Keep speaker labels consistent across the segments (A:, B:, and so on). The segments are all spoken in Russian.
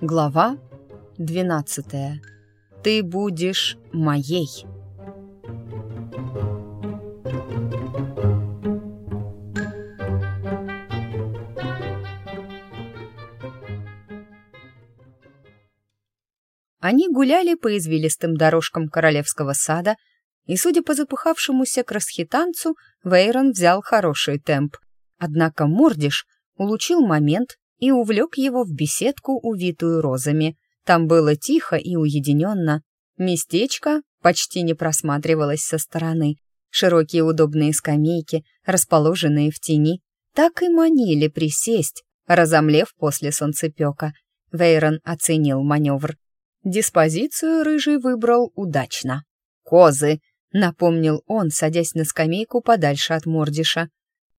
A: Глава 12. Ты будешь моей. Они гуляли по извилистым дорожкам королевского сада, и, судя по запыхавшемуся красхитанцу, Вейрон взял хороший темп. Однако Мордиш улучил момент и увлек его в беседку, увитую розами. Там было тихо и уединенно. Местечко почти не просматривалось со стороны. Широкие удобные скамейки, расположенные в тени, так и манили присесть, разомлев после солнцепека. Вейрон оценил маневр. Диспозицию рыжий выбрал удачно. «Козы!» — напомнил он, садясь на скамейку подальше от Мордиша.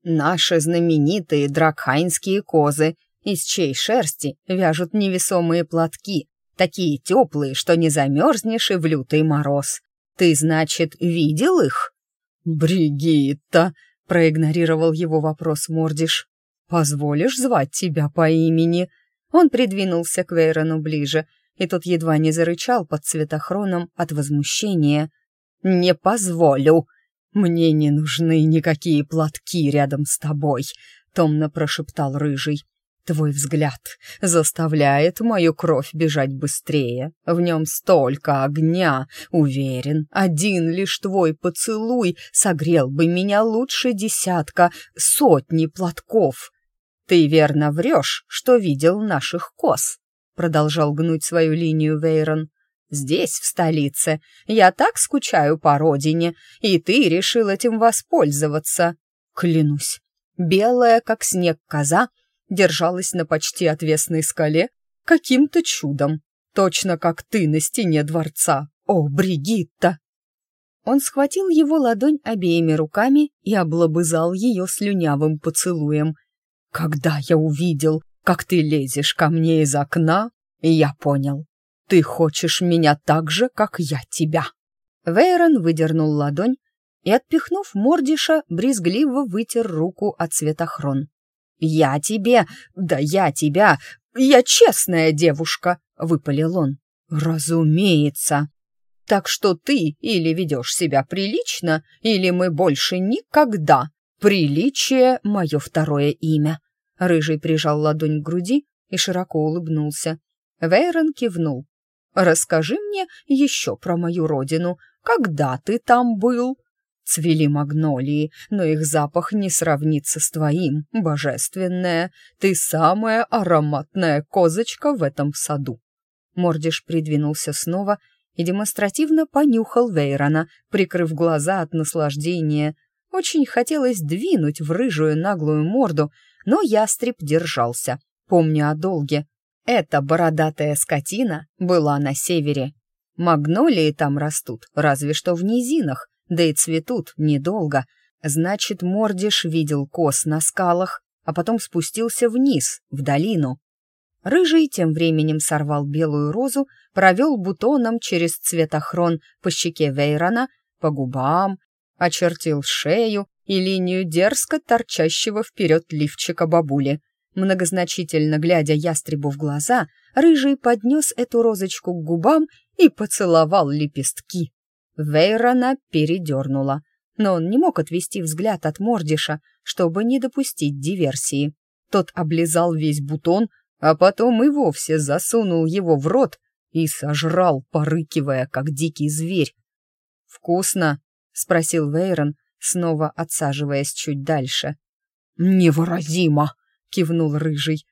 A: «Наши знаменитые дракхайнские козы, из чьей шерсти вяжут невесомые платки, такие теплые, что не замерзнешь и в лютый мороз. Ты, значит, видел их?» «Бригитта!» — проигнорировал его вопрос Мордиш. «Позволишь звать тебя по имени?» Он придвинулся к Вейрону ближе, и тот едва не зарычал под цветохроном от возмущения. «Не позволю! Мне не нужны никакие платки рядом с тобой!» — томно прошептал Рыжий. Твой взгляд заставляет мою кровь бежать быстрее. В нем столько огня. Уверен, один лишь твой поцелуй согрел бы меня лучше десятка, сотни платков. Ты верно врешь, что видел наших коз, продолжал гнуть свою линию Вейрон. Здесь, в столице, я так скучаю по родине, и ты решил этим воспользоваться. Клянусь, белая, как снег коза, держалась на почти отвесной скале каким-то чудом, точно как ты на стене дворца. О, Бригитта!» Он схватил его ладонь обеими руками и облобызал ее слюнявым поцелуем. «Когда я увидел, как ты лезешь ко мне из окна, я понял. Ты хочешь меня так же, как я тебя». Вейрон выдернул ладонь и, отпихнув Мордиша, брезгливо вытер руку от светохрон. «Я тебе, да я тебя, я честная девушка», — выпалил он. «Разумеется. Так что ты или ведешь себя прилично, или мы больше никогда. Приличие — мое второе имя». Рыжий прижал ладонь к груди и широко улыбнулся. Вейрон кивнул. «Расскажи мне еще про мою родину. Когда ты там был?» Цвели магнолии, но их запах не сравнится с твоим, божественная. Ты самая ароматная козочка в этом саду. Мордиш придвинулся снова и демонстративно понюхал Вейрона, прикрыв глаза от наслаждения. Очень хотелось двинуть в рыжую наглую морду, но ястреб держался, помня о долге. Эта бородатая скотина была на севере. Магнолии там растут, разве что в низинах, да и цветут недолго. Значит, Мордиш видел кос на скалах, а потом спустился вниз, в долину. Рыжий тем временем сорвал белую розу, провел бутоном через цветохрон по щеке Вейрона, по губам, очертил шею и линию дерзко торчащего вперед лифчика бабули. Многозначительно глядя ястребу в глаза, Рыжий поднес эту розочку к губам и поцеловал лепестки. Вейрона передернула, но он не мог отвести взгляд от Мордиша, чтобы не допустить диверсии. Тот облизал весь бутон, а потом и вовсе засунул его в рот и сожрал, порыкивая, как дикий зверь. «Вкусно?» — спросил Вейрон, снова отсаживаясь чуть дальше. «Невыразимо!» — кивнул Рыжий.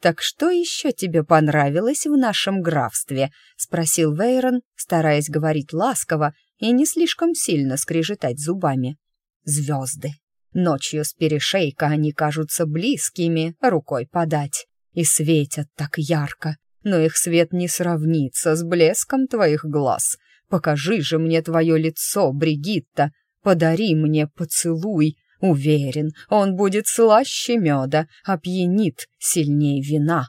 A: «Так что еще тебе понравилось в нашем графстве?» — спросил Вейрон, стараясь говорить ласково и не слишком сильно скрежетать зубами. «Звезды. Ночью с перешейка они кажутся близкими, рукой подать, и светят так ярко, но их свет не сравнится с блеском твоих глаз. Покажи же мне твое лицо, Бригитта, подари мне поцелуй, Уверен, он будет слаще меда, опьянит сильней вина.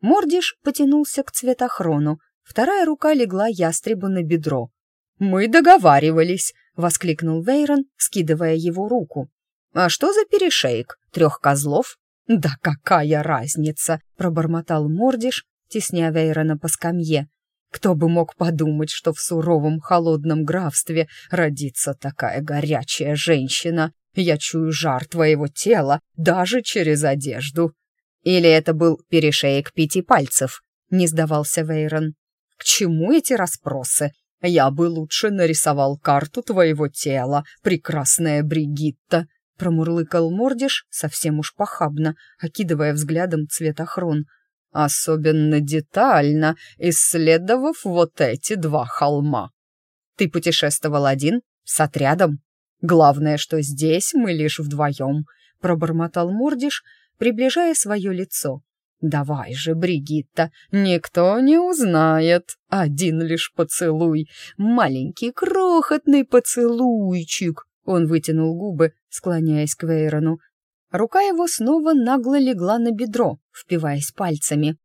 A: Мордиш потянулся к цветохрону. Вторая рука легла ястребу на бедро. «Мы договаривались!» — воскликнул Вейрон, скидывая его руку. «А что за перешейк?» — трех козлов?» «Да какая разница!» — пробормотал Мордиш, тесня Вейрона по скамье. «Кто бы мог подумать, что в суровом холодном графстве родится такая горячая женщина? Я чую жар твоего тела даже через одежду». «Или это был перешеек пяти пальцев?» — не сдавался Вейрон. «К чему эти расспросы? Я бы лучше нарисовал карту твоего тела, прекрасная Бригитта», — промурлыкал Мордиш совсем уж похабно, окидывая взглядом цветохрон. «Особенно детально, исследовав вот эти два холма. Ты путешествовал один, с отрядом? Главное, что здесь мы лишь вдвоем», — пробормотал Мордиш, приближая свое лицо. «Давай же, Бригитта, никто не узнает. Один лишь поцелуй, маленький крохотный поцелуйчик». Он вытянул губы, склоняясь к Вейрону. Рука его снова нагло легла на бедро, впиваясь пальцами.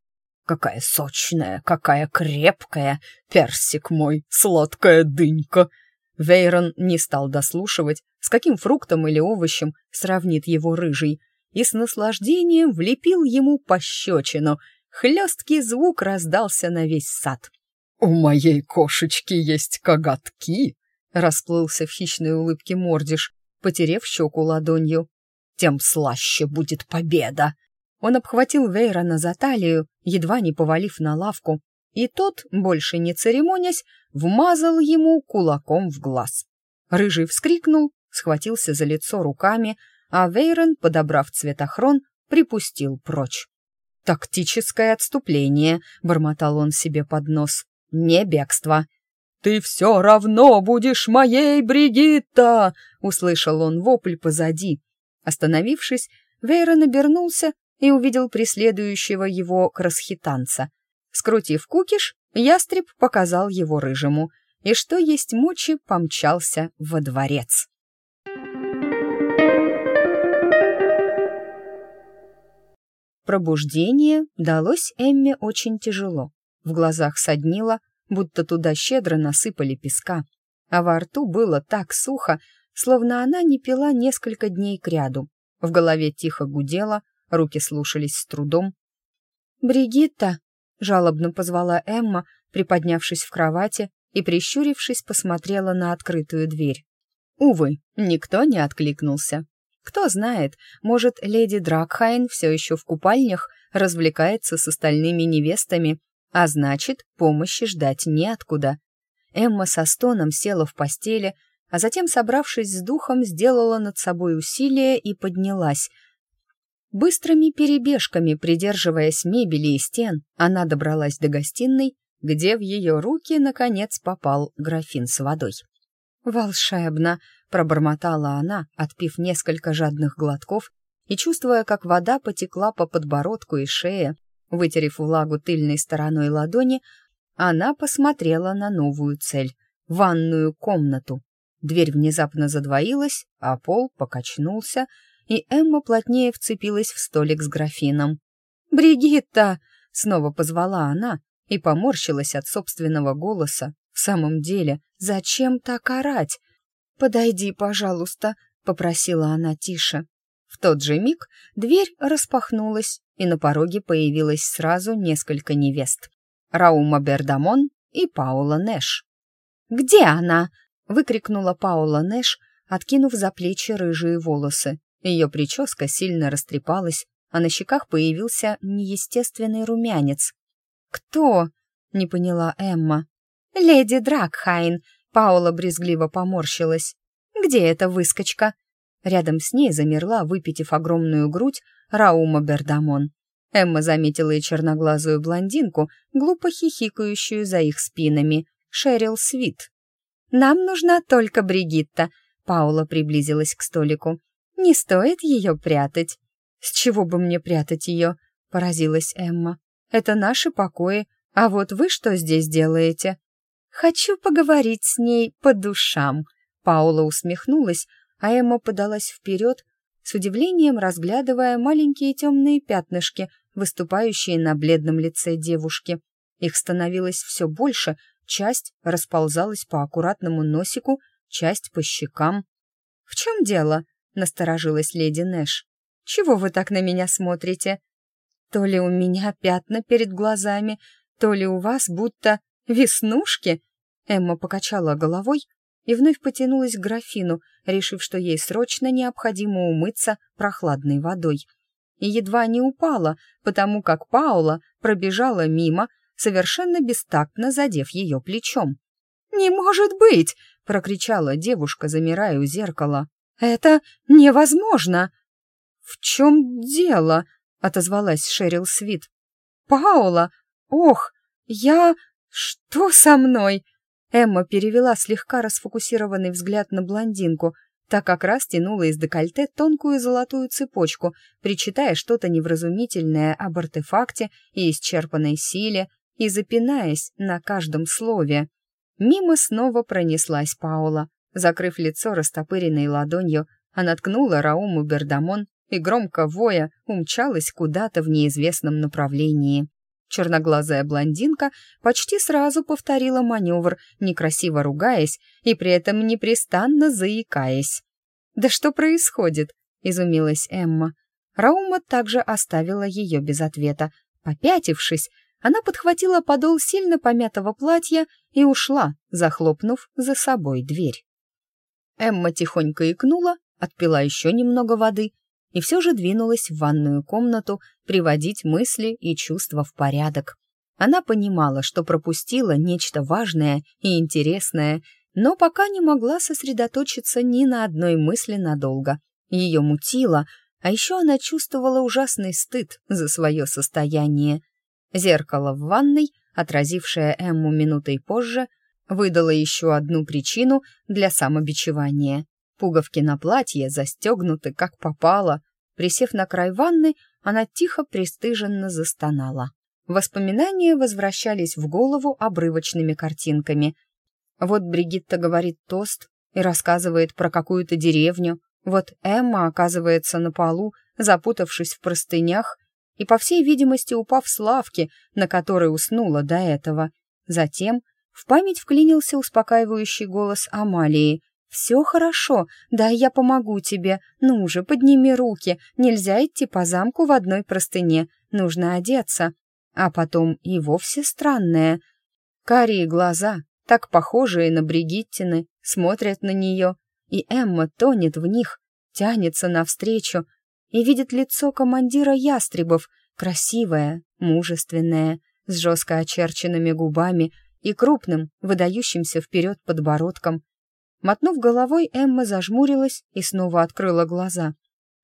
A: «Какая сочная, какая крепкая, персик мой, сладкая дынька!» Вейрон не стал дослушивать, с каким фруктом или овощем сравнит его рыжий, и с наслаждением влепил ему пощечину. Хлесткий звук раздался на весь сад. «У моей кошечки есть коготки!» расплылся в хищной улыбке Мордиш, потерев щеку ладонью. «Тем слаще будет победа!» Он обхватил Вейрона за талию, едва не повалив на лавку, и тот, больше не церемонясь, вмазал ему кулаком в глаз. Рыжий вскрикнул, схватился за лицо руками, а Вейрон, подобрав цветохрон, припустил прочь. «Тактическое отступление», — бормотал он себе под нос, — «не бегство». «Ты все равно будешь моей, Бригитта!» — услышал он вопль позади. Остановившись, Вейрон обернулся и увидел преследующего его красхитанца. Скрутив кукиш, ястреб показал его рыжему, и что есть мочи помчался во дворец. Пробуждение далось Эмме очень тяжело. В глазах соднило, будто туда щедро насыпали песка, а во рту было так сухо, словно она не пила несколько дней кряду. В голове тихо гудело, руки слушались с трудом. «Бригитта!» — жалобно позвала Эмма, приподнявшись в кровати и, прищурившись, посмотрела на открытую дверь. Увы, никто не откликнулся. Кто знает, может, леди Дракхайн все еще в купальнях развлекается с остальными невестами, а значит, помощи ждать неоткуда. Эмма со стоном села в постели, а затем, собравшись с духом, сделала над собой усилие и поднялась. Быстрыми перебежками, придерживаясь мебели и стен, она добралась до гостиной, где в ее руки, наконец, попал графин с водой. «Волшебно!» — пробормотала она, отпив несколько жадных глотков и чувствуя, как вода потекла по подбородку и шее, вытерев влагу тыльной стороной ладони, она посмотрела на новую цель — ванную комнату. Дверь внезапно задвоилась, а пол покачнулся, и Эмма плотнее вцепилась в столик с графином. «Бригитта!» — снова позвала она и поморщилась от собственного голоса. «В самом деле, зачем так орать?» «Подойди, пожалуйста», — попросила она тише. В тот же миг дверь распахнулась, и на пороге появилось сразу несколько невест. Раума Бердамон и Паула Нэш. «Где она?» — выкрикнула Паула Нэш, откинув за плечи рыжие волосы. Ее прическа сильно растрепалась, а на щеках появился неестественный румянец. «Кто?» — не поняла Эмма. «Леди Дракхайн», Паула брезгливо поморщилась. «Где эта выскочка?» Рядом с ней замерла, выпитив огромную грудь, Раума Бердамон. Эмма заметила и черноглазую блондинку, глупо хихикающую за их спинами, Шерил Свит. «Нам нужна только Бригитта», — Паула приблизилась к столику. «Не стоит ее прятать». «С чего бы мне прятать ее?» — поразилась Эмма. «Это наши покои, а вот вы что здесь делаете?» «Хочу поговорить с ней по душам», — Паула усмехнулась, а Эмма подалась вперед, с удивлением разглядывая маленькие темные пятнышки, выступающие на бледном лице девушки. Их становилось все больше, часть расползалась по аккуратному носику, часть по щекам. «В чем дело?» — насторожилась леди Нэш. Чего вы так на меня смотрите? То ли у меня пятна перед глазами, то ли у вас будто веснушки?» Эмма покачала головой и вновь потянулась к графину, решив, что ей срочно необходимо умыться прохладной водой. И едва не упала, потому как Паула пробежала мимо, совершенно бестактно задев ее плечом. «Не может быть!» — прокричала девушка, замирая у зеркала. «Это невозможно!» «В чем дело?» — отозвалась Шерил Свит. «Паула! Ох, я... Что со мной?» Эмма перевела слегка расфокусированный взгляд на блондинку, так как раз тянула из декольте тонкую золотую цепочку, причитая что-то невразумительное об артефакте и исчерпанной силе, и запинаясь на каждом слове. Мимо снова пронеслась Паула. Закрыв лицо растопыренной ладонью, она ткнула Рауму Бердамон и, громко воя, умчалась куда-то в неизвестном направлении. Черноглазая блондинка почти сразу повторила маневр, некрасиво ругаясь и при этом непрестанно заикаясь. «Да что происходит?» — изумилась Эмма. Раума также оставила ее без ответа. Попятившись, она подхватила подол сильно помятого платья и ушла, захлопнув за собой дверь. Эмма тихонько икнула, отпила еще немного воды и все же двинулась в ванную комнату приводить мысли и чувства в порядок. Она понимала, что пропустила нечто важное и интересное, но пока не могла сосредоточиться ни на одной мысли надолго. Ее мутило, а еще она чувствовала ужасный стыд за свое состояние. Зеркало в ванной, отразившее Эмму минутой позже, выдало еще одну причину для самобичевания. Пуговки на платье застегнуты, как попало. Присев на край ванны, она тихо, пристыженно застонала. Воспоминания возвращались в голову обрывочными картинками. Вот Бригитта говорит тост и рассказывает про какую-то деревню. Вот Эмма оказывается на полу, запутавшись в простынях, и, по всей видимости, упав с лавки, на которой уснула до этого. Затем в память вклинился успокаивающий голос Амалии — «Все хорошо, да, я помогу тебе. Ну же, подними руки, нельзя идти по замку в одной простыне, нужно одеться». А потом и вовсе странное. Карие глаза, так похожие на Бригиттины, смотрят на нее, и Эмма тонет в них, тянется навстречу и видит лицо командира ястребов, красивое, мужественное, с жестко очерченными губами и крупным, выдающимся вперед подбородком, Мотнув головой, Эмма зажмурилась и снова открыла глаза.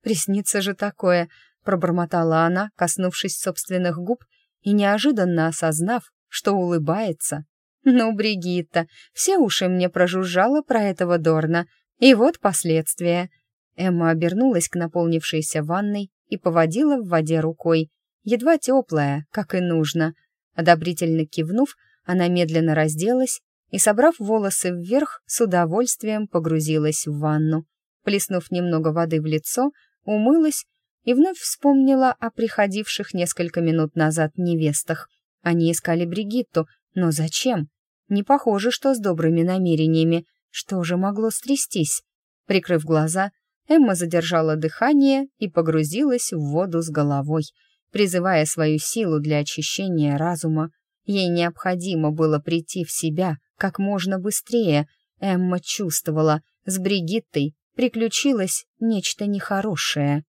A: «Приснится же такое!» — пробормотала она, коснувшись собственных губ и неожиданно осознав, что улыбается. «Ну, Бригитта, все уши мне прожужжало про этого Дорна, и вот последствия». Эмма обернулась к наполнившейся ванной и поводила в воде рукой, едва теплая, как и нужно. Одобрительно кивнув, она медленно разделась и, собрав волосы вверх, с удовольствием погрузилась в ванну. Плеснув немного воды в лицо, умылась и вновь вспомнила о приходивших несколько минут назад невестах. Они искали Бригитту, но зачем? Не похоже, что с добрыми намерениями. Что же могло стрястись? Прикрыв глаза, Эмма задержала дыхание и погрузилась в воду с головой, призывая свою силу для очищения разума. Ей необходимо было прийти в себя — как можно быстрее. Эмма чувствовала, с Бригиттой приключилось нечто нехорошее.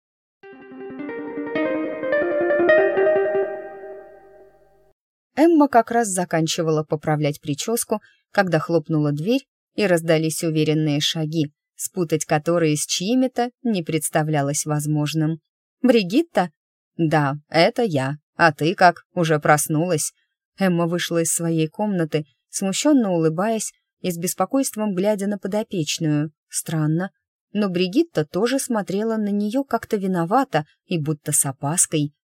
A: Эмма как раз заканчивала поправлять прическу, когда хлопнула дверь и раздались уверенные шаги, спутать которые с чьими-то не представлялось возможным. «Бригитта?» «Да, это я. А ты как, уже проснулась?» Эмма вышла из своей комнаты смущенно улыбаясь и с беспокойством глядя на подопечную. Странно. Но Бригитта тоже смотрела на нее как-то виновато и будто с опаской.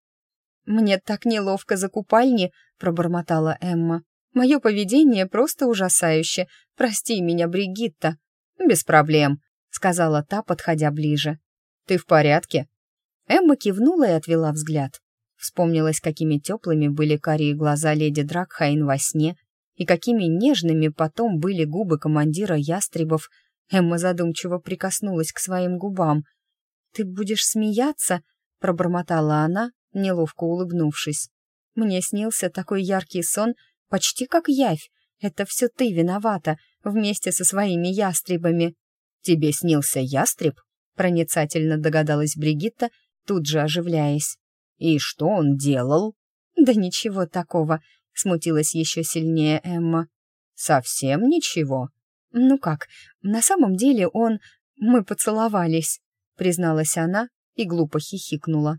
A: «Мне так неловко за купальни», — пробормотала Эмма. «Мое поведение просто ужасающе. Прости меня, Бригитта». «Без проблем», — сказала та, подходя ближе. «Ты в порядке?» Эмма кивнула и отвела взгляд. Вспомнилось, какими теплыми были карие глаза леди Дракхайн во сне, и какими нежными потом были губы командира ястребов. Эмма задумчиво прикоснулась к своим губам. «Ты будешь смеяться?» — пробормотала она, неловко улыбнувшись. «Мне снился такой яркий сон, почти как явь. Это все ты виновата, вместе со своими ястребами». «Тебе снился ястреб?» — проницательно догадалась Бригитта, тут же оживляясь. «И что он делал?» «Да ничего такого», — смутилась еще сильнее Эмма. «Совсем ничего?» «Ну как, на самом деле он... Мы поцеловались», — призналась она и глупо хихикнула.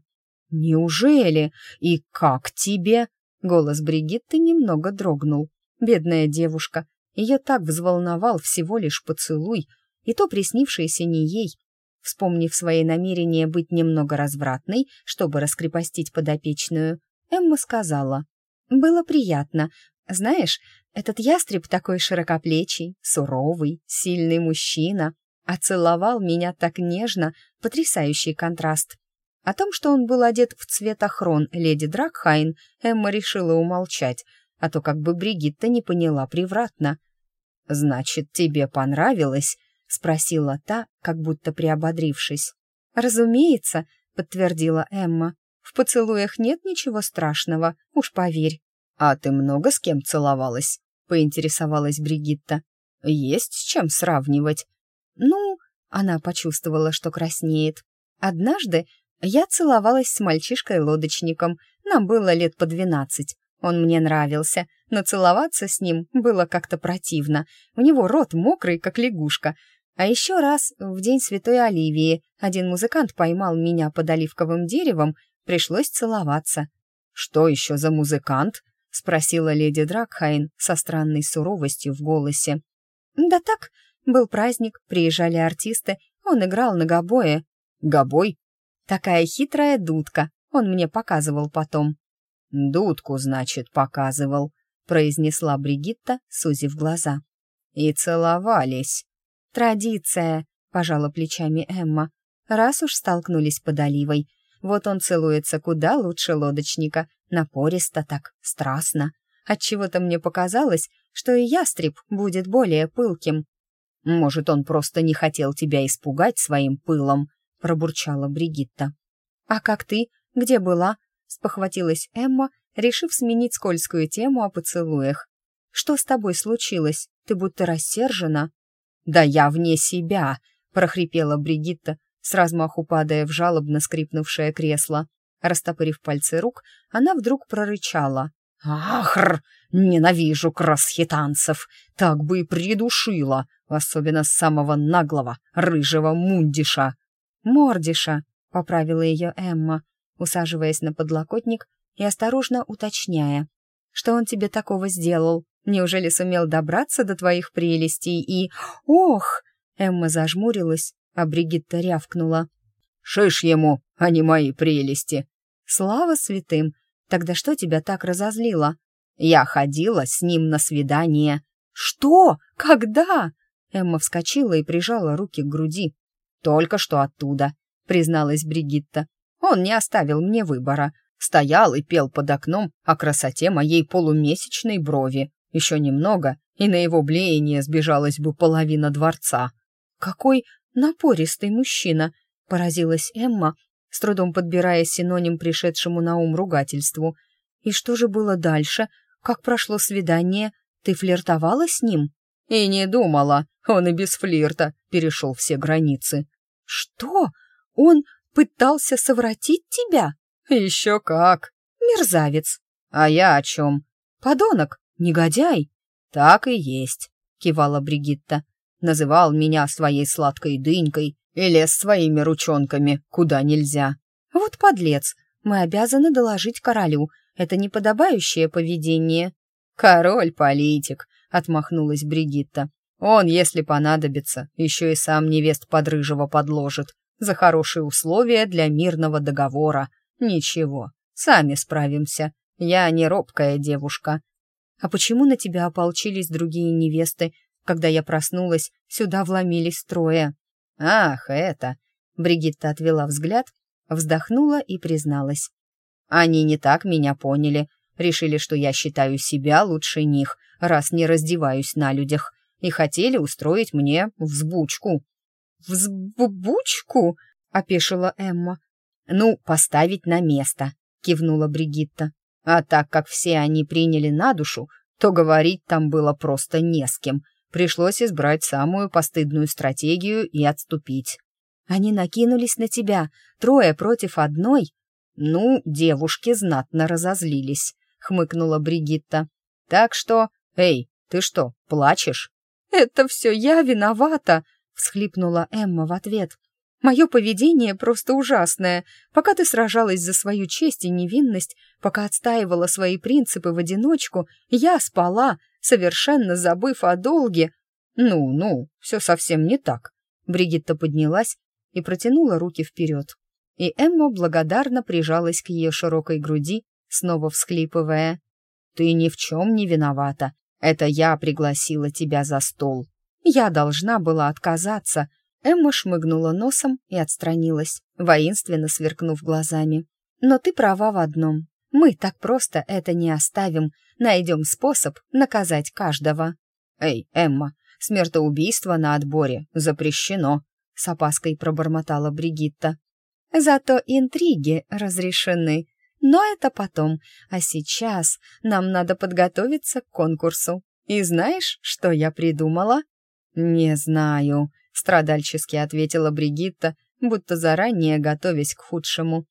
A: «Неужели? И как тебе?» Голос Бригитты немного дрогнул. Бедная девушка. Ее так взволновал всего лишь поцелуй, и то приснившееся не ей. Вспомнив свои намерения быть немного развратной, чтобы раскрепостить подопечную, Эмма сказала. «Было приятно. Знаешь, этот ястреб такой широкоплечий, суровый, сильный мужчина, а целовал меня так нежно, потрясающий контраст. О том, что он был одет в цвет охрон леди Дракхайн, Эмма решила умолчать, а то как бы Бригитта не поняла превратно. «Значит, тебе понравилось?» — спросила та, как будто приободрившись. «Разумеется», — подтвердила Эмма. «В поцелуях нет ничего страшного, уж поверь». «А ты много с кем целовалась?» — поинтересовалась Бригитта. «Есть с чем сравнивать?» «Ну...» — она почувствовала, что краснеет. «Однажды я целовалась с мальчишкой-лодочником. Нам было лет по двенадцать. Он мне нравился, но целоваться с ним было как-то противно. У него рот мокрый, как лягушка. А еще раз, в день Святой Оливии, один музыкант поймал меня под оливковым деревом, пришлось целоваться. «Что еще за музыкант?» — спросила леди Дракхайн со странной суровостью в голосе. «Да так, был праздник, приезжали артисты, он играл на гобое». «Гобой?» «Такая хитрая дудка, он мне показывал потом». «Дудку, значит, показывал», — произнесла Бригитта, сузив глаза. «И целовались». «Традиция», — пожала плечами Эмма. «Раз уж столкнулись под оливой, вот он целуется куда лучше лодочника, напористо так, страстно. Отчего-то мне показалось, что и ястреб будет более пылким». «Может, он просто не хотел тебя испугать своим пылом», — пробурчала Бригитта. «А как ты? Где была?» спохватилась Эмма, решив сменить скользкую тему о поцелуях. «Что с тобой случилось? Ты будто рассержена?» «Да я вне себя!» — прохрипела Бригитта, с размаху падая в жалобно скрипнувшее кресло. Растопырив пальцы рук, она вдруг прорычала. «Ахр! Ненавижу красхитанцев! Так бы и придушила, особенно самого наглого, рыжего мундиша!» «Мордиша!» — поправила ее Эмма, усаживаясь на подлокотник и осторожно уточняя. «Что он тебе такого сделал? Неужели сумел добраться до твоих прелестей и... Ох!» Эмма зажмурилась, а Бригитта рявкнула. «Шиш ему, а не мои прелести!» «Слава святым! Тогда что тебя так разозлило?» «Я ходила с ним на свидание». «Что? Когда?» Эмма вскочила и прижала руки к груди. «Только что оттуда», — призналась Бригитта. Он не оставил мне выбора. Стоял и пел под окном о красоте моей полумесячной брови. Еще немного, и на его блеяние сбежалась бы половина дворца. «Какой напористый мужчина!» — поразилась Эмма, с трудом подбирая синоним пришедшему на ум ругательству. «И что же было дальше? Как прошло свидание? Ты флиртовала с ним?» «И не думала. Он и без флирта перешел все границы». «Что? Он Пытался совратить тебя? Еще как. Мерзавец. А я о чем? Подонок, негодяй. Так и есть, кивала Бригитта. Называл меня своей сладкой дынькой и лез своими ручонками, куда нельзя. Вот подлец. Мы обязаны доложить королю. Это неподобающее поведение. Король-политик, отмахнулась Бригитта. Он, если понадобится, еще и сам невест под рыжего подложит за хорошие условия для мирного договора. Ничего, сами справимся. Я не робкая девушка. А почему на тебя ополчились другие невесты? Когда я проснулась, сюда вломились трое. Ах, это... Бригитта отвела взгляд, вздохнула и призналась. Они не так меня поняли. Решили, что я считаю себя лучше них, раз не раздеваюсь на людях, и хотели устроить мне взбучку. «Взбучку?» — опешила Эмма. «Ну, поставить на место», — кивнула Бригитта. «А так как все они приняли на душу, то говорить там было просто не с кем. Пришлось избрать самую постыдную стратегию и отступить». «Они накинулись на тебя, трое против одной?» «Ну, девушки знатно разозлились», — хмыкнула Бригитта. «Так что, эй, ты что, плачешь?» «Это все я виновата», — всхлипнула Эмма в ответ. Мое поведение просто ужасное. Пока ты сражалась за свою честь и невинность, пока отстаивала свои принципы в одиночку, я спала, совершенно забыв о долге. Ну-ну, все совсем не так. Бригитта поднялась и протянула руки вперед. И Эмма благодарно прижалась к ее широкой груди, снова всхлипывая. «Ты ни в чем не виновата. Это я пригласила тебя за стол. Я должна была отказаться», Эмма шмыгнула носом и отстранилась, воинственно сверкнув глазами. «Но ты права в одном. Мы так просто это не оставим. Найдем способ наказать каждого». «Эй, Эмма, смертоубийство на отборе запрещено», — с опаской пробормотала Бригитта. «Зато интриги разрешены. Но это потом. А сейчас нам надо подготовиться к конкурсу. И знаешь, что я придумала?» «Не знаю», страдальчески ответила Бригитта, будто заранее готовясь к худшему.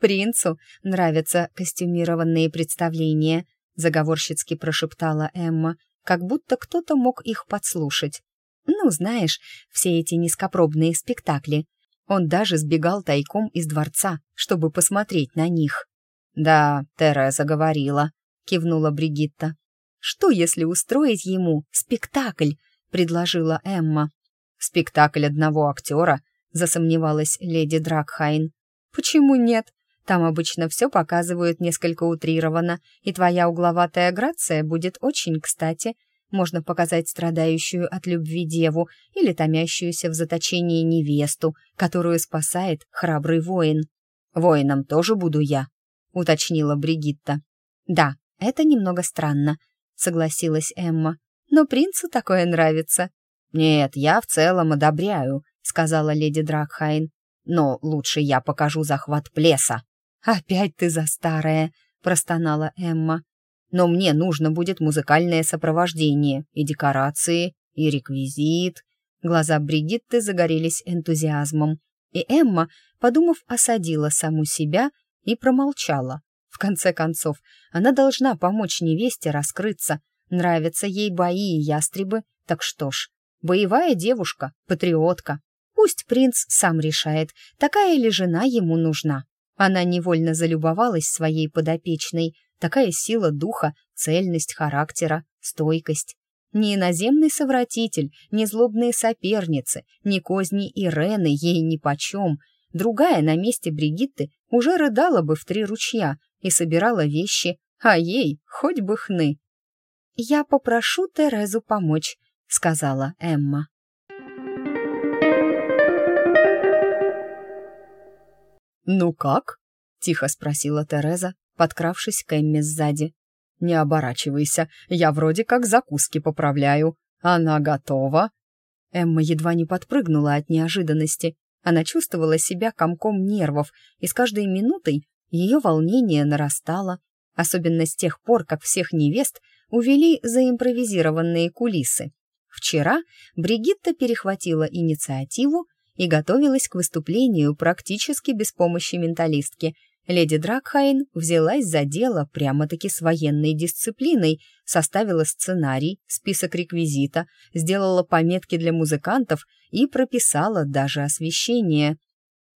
A: «Принцу нравятся костюмированные представления», заговорщицки прошептала Эмма, как будто кто-то мог их подслушать. «Ну, знаешь, все эти низкопробные спектакли. Он даже сбегал тайком из дворца, чтобы посмотреть на них». «Да, Тереза говорила», — кивнула Бригитта. «Что, если устроить ему спектакль?» — предложила Эмма. Спектакль одного актера, засомневалась леди Дракхайн. Почему нет? Там обычно все показывают несколько утрированно, и твоя угловатая грация будет очень кстати. Можно показать страдающую от любви деву или томящуюся в заточении невесту, которую спасает храбрый воин. «Воином тоже буду я», — уточнила Бригитта. «Да, это немного странно», — согласилась Эмма. «Но принцу такое нравится. «Нет, я в целом одобряю», — сказала леди Дракхайн. «Но лучше я покажу захват плеса». «Опять ты за старое», — простонала Эмма. «Но мне нужно будет музыкальное сопровождение, и декорации, и реквизит». Глаза Бригитты загорелись энтузиазмом, и Эмма, подумав, осадила саму себя и промолчала. В конце концов, она должна помочь невесте раскрыться. Нравятся ей бои и ястребы, так что ж, Боевая девушка, патриотка. Пусть принц сам решает, такая ли жена ему нужна. Она невольно залюбовалась своей подопечной. Такая сила духа, цельность характера, стойкость. Ни иноземный совратитель, ни злобные соперницы, ни козни Ирены ей нипочем. Другая на месте Бригитты уже рыдала бы в три ручья и собирала вещи, а ей хоть бы хны. «Я попрошу Терезу помочь», сказала Эмма.
B: «Ну как?» — тихо спросила Тереза, подкравшись к Эмме сзади. «Не оборачивайся, я вроде как закуски поправляю. Она готова?»
A: Эмма едва не подпрыгнула от неожиданности. Она чувствовала себя комком нервов, и с каждой минутой ее волнение нарастало, особенно с тех пор, как всех невест увели за импровизированные кулисы. Вчера Бригитта перехватила инициативу и готовилась к выступлению практически без помощи менталистки. Леди Дракхайн взялась за дело прямо-таки с военной дисциплиной, составила сценарий, список реквизита, сделала пометки для музыкантов и прописала даже освещение.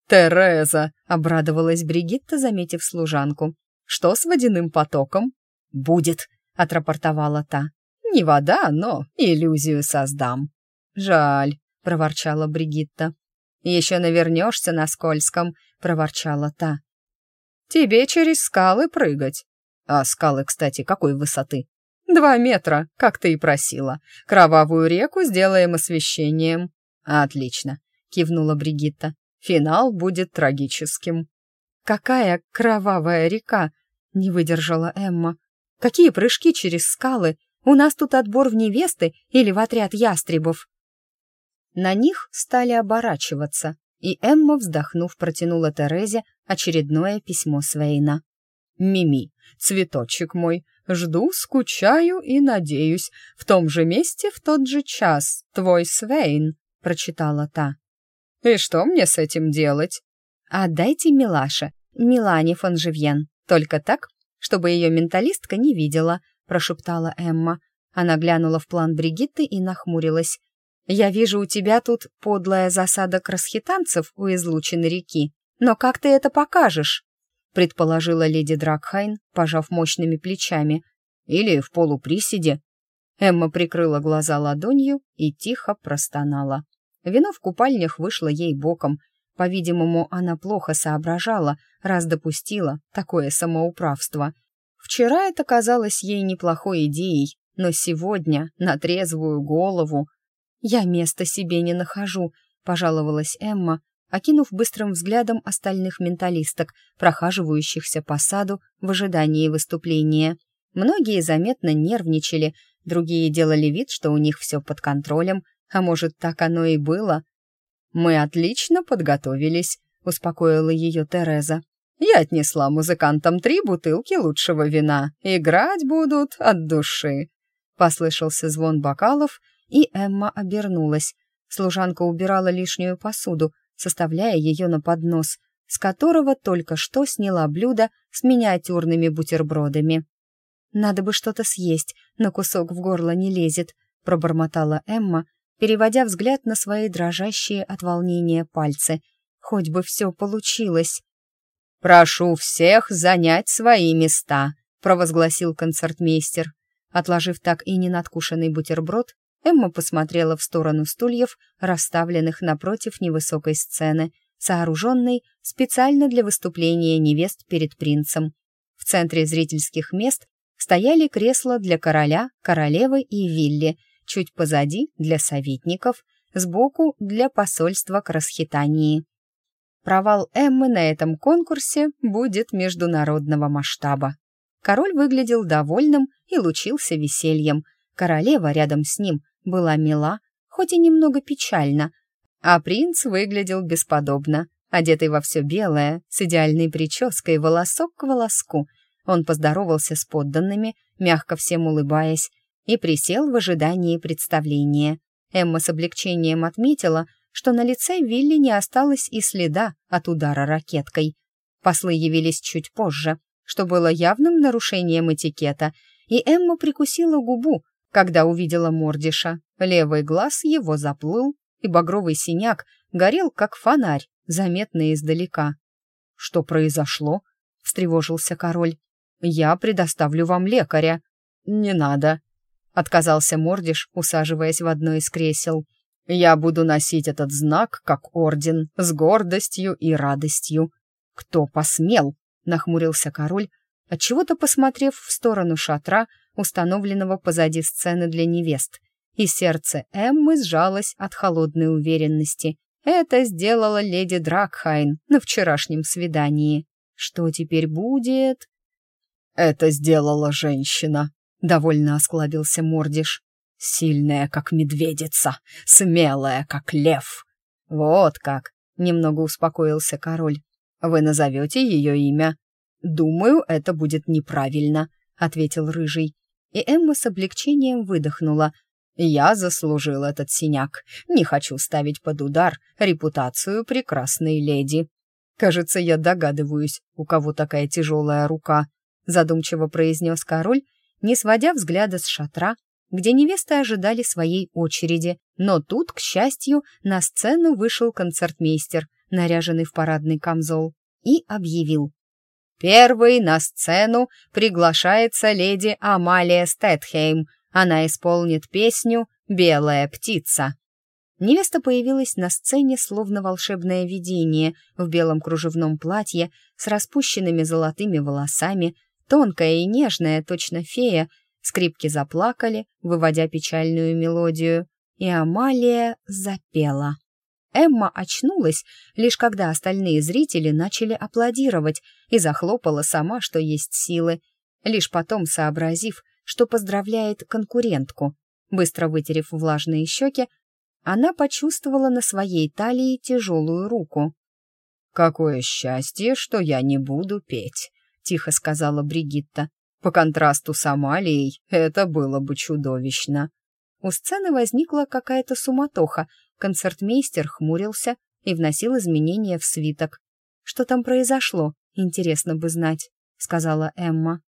B: «Тереза!»
A: — обрадовалась Бригитта, заметив служанку.
B: «Что с водяным потоком?»
A: «Будет!» — отрапортовала та.
B: Не вода, но иллюзию создам».
A: «Жаль», — проворчала Бригитта. «Еще навернешься на скользком», — проворчала та.
B: «Тебе через скалы прыгать».
A: «А скалы, кстати, какой высоты?»
B: «Два метра, как ты и просила. Кровавую реку сделаем освещением».
A: «Отлично», — кивнула Бригитта. «Финал будет трагическим».
B: «Какая кровавая река?» — не выдержала Эмма. «Какие прыжки через скалы? У нас тут отбор в невесты или в отряд ястребов?»
A: На них стали оборачиваться, и Эмма, вздохнув, протянула Терезе очередное письмо Свейна.
B: «Мими, цветочек мой, жду, скучаю и надеюсь. В том же месте, в тот же час. Твой Свейн», — прочитала та. «И что мне с этим делать?»
A: «Отдайте Милаше, Милане фон Живьен. Только так, чтобы ее менталистка не видела», — прошептала Эмма. Она глянула в план Бригитты и нахмурилась. «Я вижу у тебя тут подлая засада красхитанцев у излученной реки. Но как ты это покажешь?» предположила леди Дракхайн, пожав мощными плечами. «Или в полуприседе». Эмма прикрыла глаза ладонью и тихо простонала. Вино в купальнях вышло ей боком. По-видимому, она плохо соображала, раз допустила такое самоуправство. Вчера это казалось ей неплохой идеей, но сегодня, на трезвую голову... «Я места себе не нахожу», — пожаловалась Эмма, окинув быстрым взглядом остальных менталисток, прохаживающихся по саду в ожидании выступления. Многие заметно нервничали, другие делали вид, что у них все под контролем, а может, так оно и было. «Мы отлично подготовились», — успокоила ее Тереза. «Я отнесла музыкантам три бутылки лучшего вина. Играть будут от души». Послышался звон бокалов, и Эмма обернулась. Служанка убирала лишнюю посуду, составляя ее на поднос, с которого только что сняла блюдо с миниатюрными бутербродами. «Надо бы что-то съесть, но кусок в горло не лезет», — пробормотала Эмма, переводя взгляд на свои дрожащие от волнения пальцы. «Хоть бы все получилось». «Прошу всех занять свои места», — провозгласил концертмейстер. Отложив так и не надкушенный бутерброд, Эмма посмотрела в сторону стульев, расставленных напротив невысокой сцены, сооруженной специально для выступления невест перед принцем. В центре зрительских мест стояли кресла для короля, королевы и вилли, чуть позади — для советников, сбоку — для посольства к расхитании. Провал Эммы на этом конкурсе будет международного масштаба. Король выглядел довольным и лучился весельем. Королева рядом с ним была мила, хоть и немного печально, а принц выглядел бесподобно, одетый во все белое, с идеальной прической волосок к волоску. Он поздоровался с подданными, мягко всем улыбаясь, и присел в ожидании представления. Эмма с облегчением отметила, что на лице Вилли не осталось и следа от удара ракеткой. Послы явились чуть позже, что было явным нарушением этикета, и Эмма прикусила губу, когда увидела Мордиша, левый глаз его заплыл, и багровый синяк горел, как фонарь, заметный издалека. «Что произошло?» — встревожился король. «Я предоставлю вам лекаря». «Не надо», — отказался Мордиш, усаживаясь в одно из кресел. «Я буду носить этот знак, как орден, с гордостью и радостью». «Кто посмел?» — нахмурился король, отчего-то посмотрев в сторону шатра, установленного позади сцены для невест, и сердце Эммы сжалось от холодной уверенности. Это сделала леди Дракхайн на вчерашнем свидании. Что теперь будет? «Это сделала женщина», — довольно осклабился Мордиш. «Сильная, как медведица, смелая, как лев». «Вот как», — немного успокоился король. «Вы назовете ее имя?» «Думаю, это будет неправильно», — ответил Рыжий и Эмма с облегчением выдохнула. «Я заслужил этот синяк. Не хочу ставить под удар репутацию прекрасной леди». «Кажется, я догадываюсь, у кого такая тяжелая рука», задумчиво произнес король, не сводя взгляда с шатра, где невесты ожидали своей очереди. Но тут, к счастью, на сцену вышел концертмейстер, наряженный в парадный камзол, и объявил. Первой на сцену приглашается леди Амалия Стэтхейм. Она исполнит песню «Белая птица». Невеста появилась на сцене словно волшебное видение в белом кружевном платье с распущенными золотыми волосами, тонкая и нежная, точно фея. Скрипки заплакали, выводя печальную мелодию, и Амалия запела. Эмма очнулась, лишь когда остальные зрители начали аплодировать и захлопала сама, что есть силы, лишь потом сообразив, что поздравляет конкурентку. Быстро вытерев влажные щеки, она почувствовала на своей талии тяжелую руку.
B: «Какое счастье, что я не буду петь», — тихо сказала Бригитта. «По контрасту с Амалией это было бы чудовищно».
A: У сцены возникла какая-то суматоха, концертмейстер хмурился и вносил изменения в свиток. «Что там произошло, интересно бы знать», — сказала Эмма.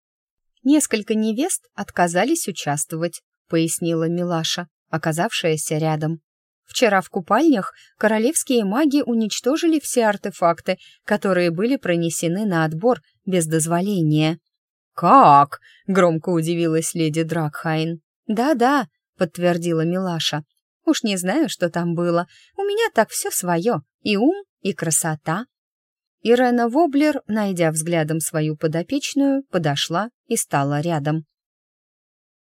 A: «Несколько невест отказались участвовать», — пояснила Милаша, оказавшаяся рядом. Вчера в купальнях королевские маги уничтожили все артефакты, которые были пронесены на отбор без дозволения.
B: «Как?» — громко удивилась леди Дракхайн.
A: «Да-да», — подтвердила Милаша. «Уж не знаю, что там было. У меня так все свое. И ум, и красота». Ирена Воблер, найдя взглядом свою подопечную, подошла и стала рядом.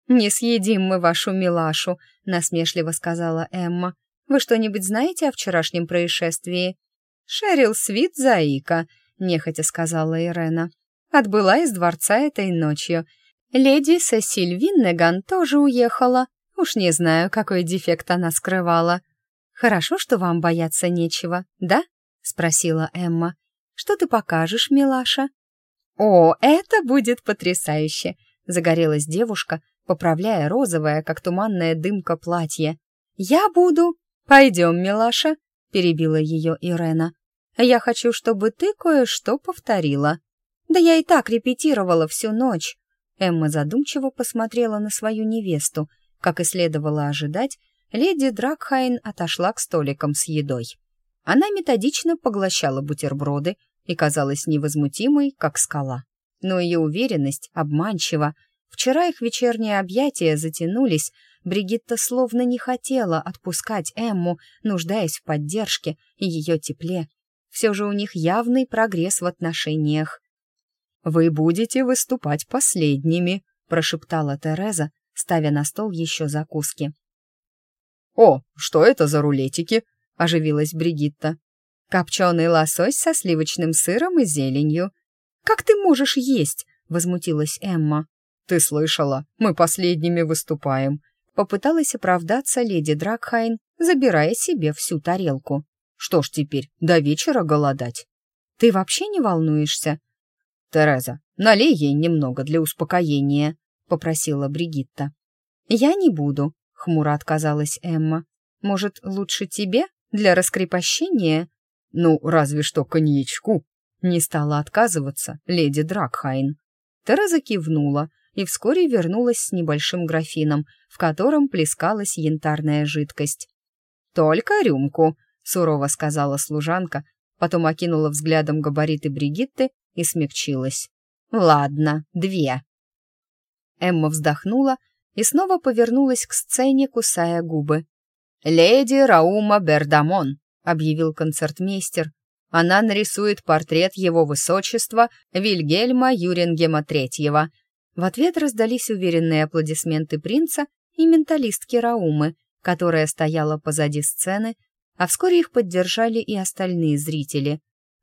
A: «Не съедим мы вашу милашу», — насмешливо сказала Эмма. «Вы что-нибудь знаете о вчерашнем происшествии?» «Шерил Свит Заика», — нехотя сказала Ирена. «Отбыла из дворца этой ночью. Леди Сесиль Виннеган тоже уехала. Уж не знаю, какой дефект она скрывала». «Хорошо, что вам бояться нечего, да?» — спросила Эмма. «Что ты покажешь, милаша?» «О, это будет потрясающе!» — загорелась девушка, поправляя розовое, как туманная дымка, платье. «Я буду...» «Пойдем, милаша», — перебила ее Ирена. «Я хочу, чтобы ты кое-что повторила». «Да я и так репетировала всю ночь». Эмма задумчиво посмотрела на свою невесту. Как и следовало ожидать, леди Дракхайн отошла к столикам с едой. Она методично поглощала бутерброды и казалась невозмутимой, как скала. Но ее уверенность обманчива, Вчера их вечерние объятия затянулись, Бригитта словно не хотела отпускать Эмму, нуждаясь в поддержке и ее тепле. Все же у них явный прогресс в отношениях. «Вы будете выступать последними», — прошептала Тереза, ставя на стол еще закуски. «О, что это за рулетики?» — оживилась Бригитта. «Копченый лосось со сливочным сыром и зеленью». «Как ты можешь есть?» — возмутилась Эмма. «Ты слышала, мы последними выступаем», — попыталась оправдаться леди Дракхайн, забирая себе всю тарелку. «Что ж теперь, до вечера голодать?» «Ты вообще не волнуешься?» «Тереза, налей ей немного для успокоения», — попросила Бригитта. «Я не буду», — хмуро отказалась Эмма. «Может, лучше тебе, для раскрепощения?» «Ну, разве что коньячку», — не стала отказываться леди Дракхайн. Тереза кивнула, и вскоре вернулась с небольшим графином, в котором плескалась янтарная жидкость. «Только рюмку», — сурово сказала служанка, потом окинула взглядом габариты Бригитты и смягчилась. «Ладно, две». Эмма вздохнула и снова повернулась к сцене, кусая губы. «Леди Раума Бердамон», — объявил концертмейстер. «Она нарисует портрет его высочества Вильгельма Юрингема Третьего, в ответ раздались уверенные аплодисменты принца и менталистки Раумы, которая стояла позади сцены, а вскоре их поддержали и остальные зрители.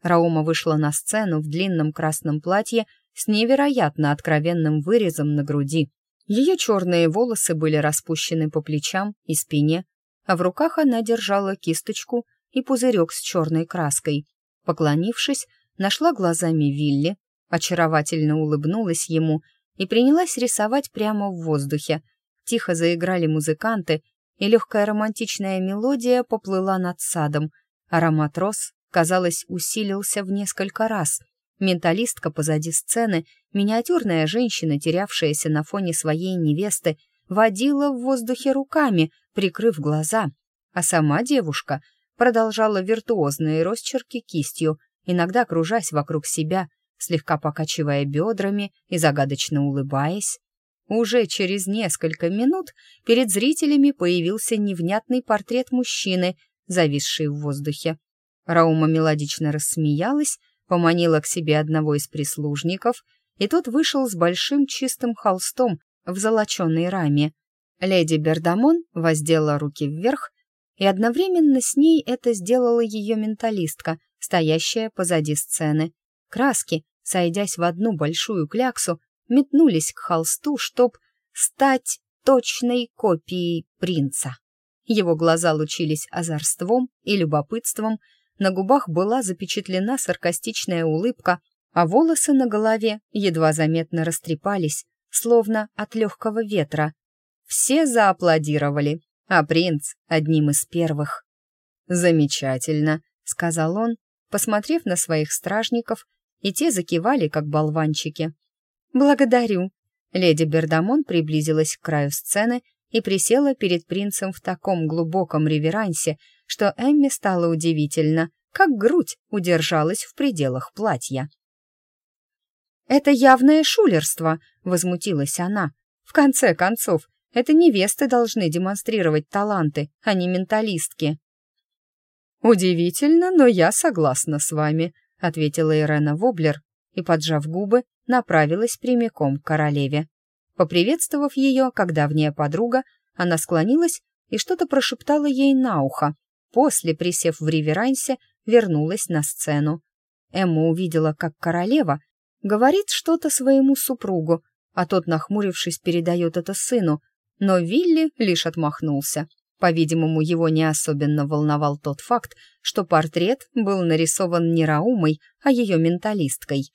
A: Раума вышла на сцену в длинном красном платье с невероятно откровенным вырезом на груди. Ее черные волосы были распущены по плечам и спине, а в руках она держала кисточку и пузырек с черной краской. Поклонившись, нашла глазами Вилли, очаровательно улыбнулась ему и принялась рисовать прямо в воздухе. Тихо заиграли музыканты, и легкая романтичная мелодия поплыла над садом. Аромат роз, казалось, усилился в несколько раз. Менталистка позади сцены, миниатюрная женщина, терявшаяся на фоне своей невесты, водила в воздухе руками, прикрыв глаза, а сама девушка продолжала виртуозные росчерки кистью, иногда кружась вокруг себя, слегка покачивая бедрами и загадочно улыбаясь. Уже через несколько минут перед зрителями появился невнятный портрет мужчины, зависший в воздухе. Раума мелодично рассмеялась, поманила к себе одного из прислужников, и тот вышел с большим чистым холстом в золоченой раме. Леди Бердамон воздела руки вверх, и одновременно с ней это сделала ее менталистка, стоящая позади сцены. Краски, сойдясь в одну большую кляксу, метнулись к холсту, чтоб стать точной копией принца. Его глаза лучились озорством и любопытством, на губах была запечатлена саркастичная улыбка, а волосы на голове едва заметно растрепались, словно от легкого ветра. Все зааплодировали, а принц одним из первых. «Замечательно», — сказал он, посмотрев на своих стражников, и те закивали, как болванчики. «Благодарю». Леди Бердамон приблизилась к краю сцены и присела перед принцем в таком глубоком реверансе, что Эмме стало удивительно, как грудь удержалась в пределах платья. «Это явное шулерство», — возмутилась она. «В конце концов, это невесты должны демонстрировать таланты, а не менталистки».
B: «Удивительно, но я согласна с вами», — ответила Ирена Воблер и, поджав губы, направилась прямиком к королеве. Поприветствовав ее, как давняя подруга, она склонилась и что-то прошептала ей на ухо. После, присев в реверансе, вернулась на сцену. Эмма увидела, как королева говорит что-то своему супругу, а тот, нахмурившись, передает это сыну, но Вилли лишь отмахнулся. По-видимому, его не особенно волновал тот факт, что портрет был нарисован не Раумой, а ее менталисткой.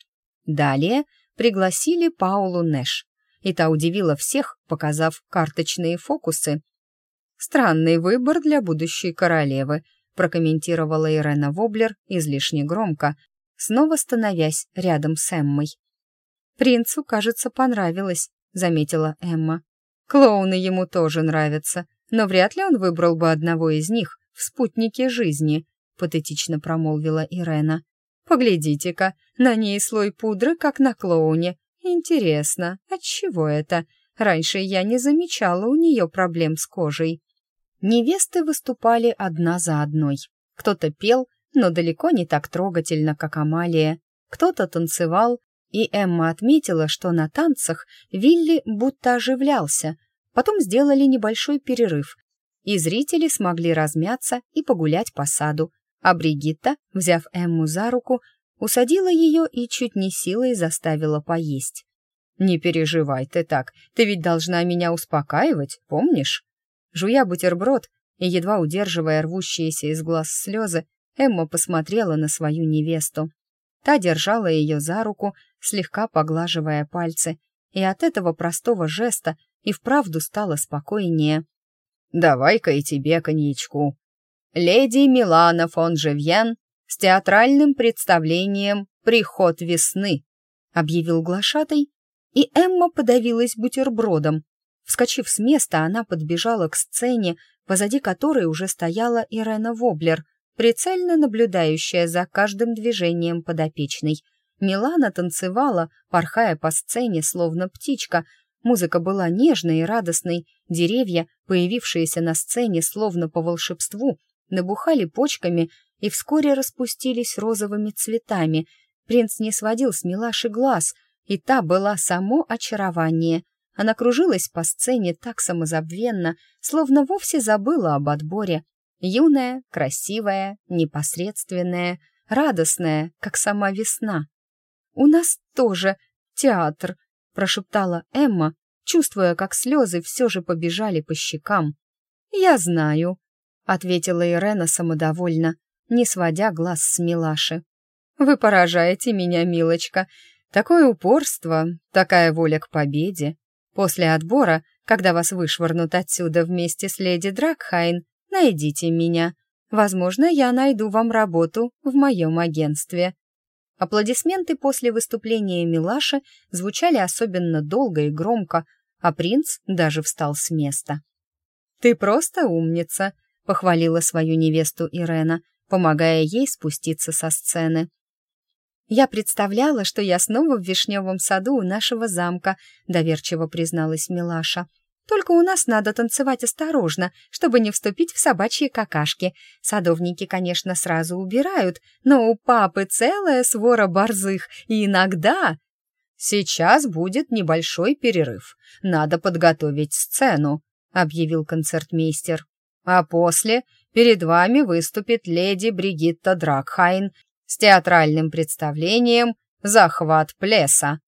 B: Далее пригласили Паулу Нэш, и та удивила всех, показав карточные фокусы. «Странный выбор для будущей королевы», прокомментировала Ирена Воблер излишне громко, снова становясь рядом с Эммой. «Принцу, кажется, понравилось», — заметила Эмма. «Клоуны ему тоже нравятся, но вряд ли он выбрал бы одного из них в спутнике жизни», — патетично промолвила Ирена. «Поглядите-ка, на ней слой пудры, как на клоуне, Интересно, от чего это? Раньше я не замечала у нее проблем с кожей. Невесты выступали одна за одной. Кто-то пел, но далеко не так трогательно, как Амалия. Кто-то танцевал, и Эмма отметила, что на танцах Вилли будто оживлялся. Потом сделали небольшой перерыв, и зрители смогли размяться и погулять по саду. А Бригитта, взяв Эмму за руку, усадила ее и чуть не силой заставила поесть. «Не переживай ты так, ты ведь должна меня успокаивать, помнишь?» Жуя бутерброд и едва удерживая рвущиеся из глаз слезы, Эмма посмотрела на свою невесту. Та держала ее за руку, слегка поглаживая пальцы, и от этого простого жеста и вправду стало спокойнее. «Давай-ка и тебе коньячку». «Леди Милана фон Живьен с театральным представлением «Приход весны», — объявил глашатай, и Эмма подавилась бутербродом. Вскочив с места, она подбежала к сцене, позади которой уже стояла Ирена Воблер, прицельно наблюдающая за каждым движением подопечной. Милана танцевала, порхая по сцене, словно птичка. Музыка была нежной и радостной, деревья, появившиеся на сцене словно по волшебству, набухали почками и вскоре распустились розовыми цветами. Принц не сводил с Милаши глаз, и та была само очарование. Она кружилась по сцене так самозабвенно, словно вовсе забыла об отборе. Юная, красивая, непосредственная, радостная, как сама весна. «У нас тоже театр», — прошептала Эмма, чувствуя, как слезы все же побежали по щекам. «Я знаю», — ответила Ирена самодовольно не сводя глаз с Милаши. «Вы поражаете меня, милочка. Такое упорство, такая воля к победе. После отбора, когда вас вышвырнут отсюда вместе с леди Дракхайн, найдите меня. Возможно, я найду вам работу в моем агентстве». Аплодисменты после выступления Милаши звучали особенно долго и громко, а принц даже встал с места. «Ты просто умница», — похвалила свою невесту Ирена, помогая ей спуститься со сцены. «Я представляла, что я снова в вишневом саду у нашего замка», — доверчиво призналась Милаша. «Только у нас надо танцевать осторожно, чтобы не вступить в собачьи какашки. Садовники, конечно, сразу убирают, но у папы целая свора борзых, и иногда...» «Сейчас будет небольшой перерыв. Надо подготовить сцену», — объявил концертмейстер. «А после перед вами выступит леди Бригитта Дракхайн с театральным представлением «Захват плеса».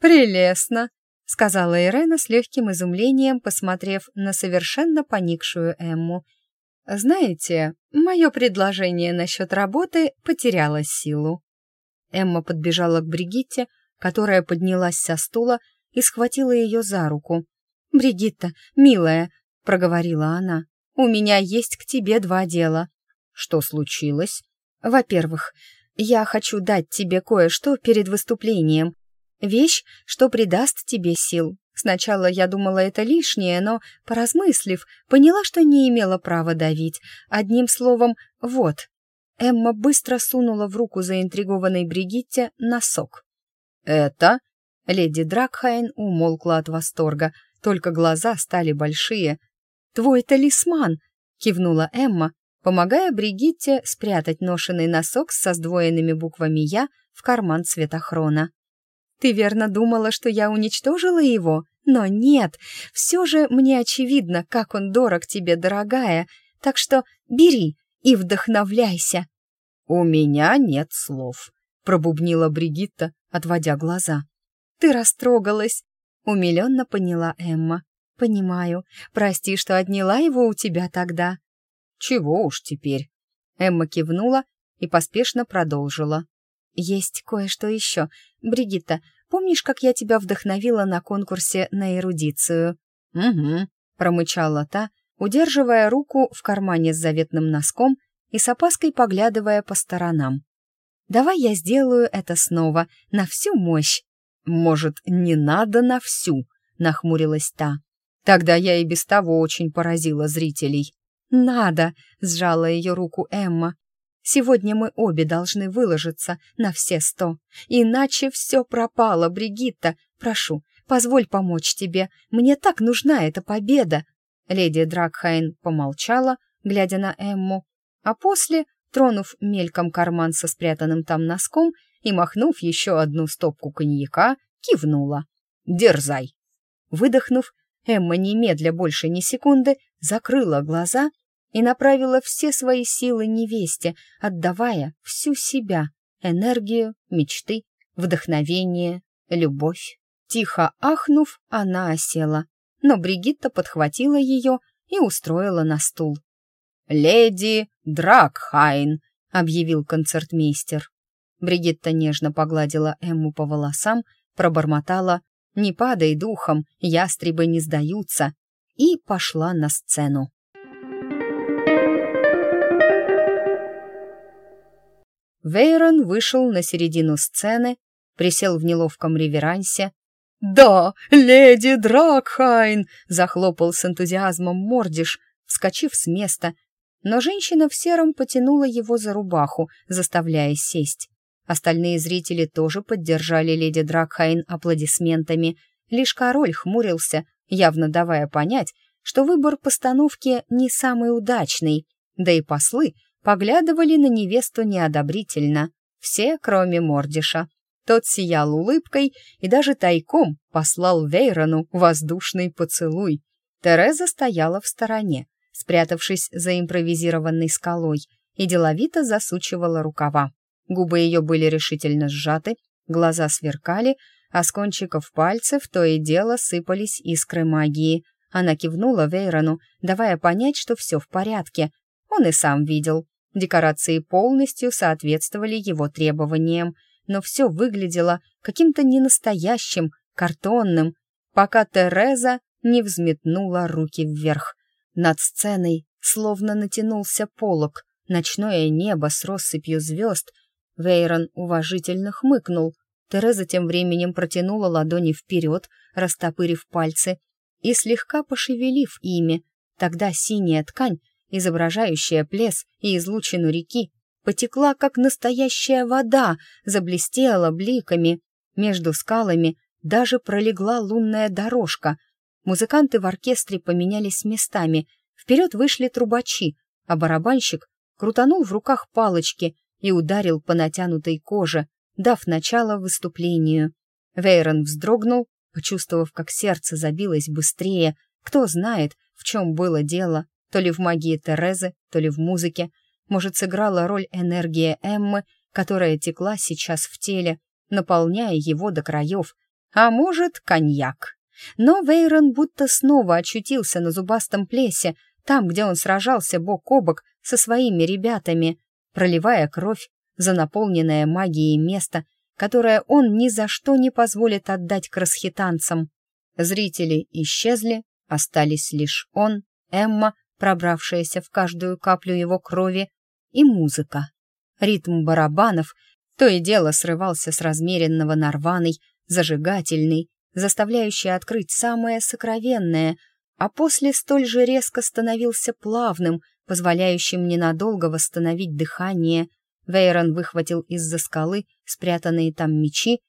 B: «Прелестно», — сказала Ирена с легким изумлением, посмотрев на совершенно поникшую Эмму.
A: Знаете, мое предложение насчет работы потеряло силу. Эмма подбежала к Бригитте, которая поднялась со стула и схватила ее за руку. «Бригитта, милая», — проговорила она, — «у меня есть к тебе два дела». «Что случилось?» «Во-первых, я хочу дать тебе кое-что перед выступлением. Вещь, что придаст тебе сил. Сначала я думала это лишнее, но, поразмыслив, поняла, что не имела права давить. Одним словом, вот». Эмма быстро сунула в руку заинтригованной Бригитте носок.
B: «Это?»
A: Леди Дракхайн умолкла от восторга, только глаза стали большие. «Твой талисман!» — кивнула Эмма, помогая Бригитте спрятать ношенный носок со сдвоенными буквами «Я» в карман цветохрона. «Ты верно думала, что я уничтожила его? Но нет, все же мне очевидно, как он дорог тебе, дорогая, так что бери и вдохновляйся».
B: «У меня нет слов», — пробубнила Бригитта, отводя глаза.
A: «Ты растрогалась», — умиленно поняла Эмма. «Понимаю. Прости, что отняла его у тебя тогда».
B: «Чего уж теперь?» Эмма кивнула и поспешно продолжила.
A: «Есть кое-что еще. Бригитта, помнишь, как я тебя вдохновила на конкурсе на эрудицию?»
B: «Угу», — промычала та, удерживая руку в кармане с заветным носком и с опаской поглядывая по сторонам.
A: Давай я сделаю это снова, на всю мощь».
B: «Может, не надо на всю?» — нахмурилась та. «Тогда я и без того очень поразила зрителей».
A: «Надо!» — сжала ее руку Эмма. «Сегодня мы обе должны выложиться на все сто. Иначе все пропало, Бригитта. Прошу, позволь помочь тебе. Мне так нужна эта победа».
B: Леди Дракхайн помолчала, глядя на Эмму, а после тронув мельком карман со спрятанным там носком и махнув еще одну стопку коньяка, кивнула. «Дерзай!» Выдохнув, Эмма немедля больше ни секунды закрыла глаза и направила все свои силы невесте, отдавая всю себя, энергию, мечты, вдохновение, любовь. Тихо ахнув, она осела, но Бригитта подхватила ее и устроила на стул. «Леди Дракхайн», — объявил концертмейстер. Бригитта нежно погладила Эмму по волосам, пробормотала «Не падай духом, ястребы не сдаются» и пошла на сцену. Вейрон вышел на середину сцены, присел в неловком реверансе.
A: «Да, леди Дракхайн!» — захлопал с энтузиазмом Мордиш, вскочив с места но женщина в сером потянула его за рубаху, заставляя сесть. Остальные зрители тоже поддержали леди Дракхайн аплодисментами. Лишь король хмурился, явно давая понять, что выбор постановки не самый удачный, да и послы поглядывали на невесту неодобрительно. Все, кроме Мордиша. Тот сиял улыбкой и даже тайком послал Вейрону воздушный поцелуй. Тереза стояла в стороне, спрятавшись за импровизированной скалой, и деловито засучивала рукава. Губы ее были решительно сжаты, глаза сверкали, а с кончиков пальцев то и дело сыпались искры магии. Она кивнула Вейрону, давая понять, что все в порядке. Он и сам видел. Декорации полностью соответствовали его требованиям, но все выглядело каким-то ненастоящим, картонным, пока Тереза не взметнула руки вверх. Над сценой словно натянулся полог, ночное небо с россыпью звезд. Вейрон уважительно хмыкнул. Тереза тем временем протянула ладони вперед, растопырив пальцы и слегка пошевелив ими. Тогда синяя ткань, изображающая плес и излучину реки, потекла, как настоящая вода, заблестела бликами. Между скалами даже пролегла лунная дорожка — Музыканты в оркестре поменялись местами. Вперед вышли трубачи, а барабанщик крутанул в руках палочки и ударил по натянутой коже, дав начало выступлению. Вейрон вздрогнул, почувствовав, как сердце забилось быстрее. Кто знает, в чем было дело, то ли в магии Терезы, то ли в музыке. Может, сыграла роль энергия Эммы, которая текла сейчас в теле, наполняя его до краев, а может, коньяк. Но Вейрон будто снова очутился на зубастом плесе, там, где он сражался бок о бок со своими ребятами, проливая кровь за наполненное магией место, которое он ни за что не позволит отдать красхитанцам. Зрители исчезли, остались лишь он, Эмма, пробравшаяся в каждую каплю его крови, и музыка. Ритм барабанов то и дело срывался с размеренного нарваной, зажигательный, заставляющий открыть самое сокровенное, а после столь же резко становился плавным, позволяющим ненадолго восстановить дыхание. Вейрон выхватил из-за скалы спрятанные там мечи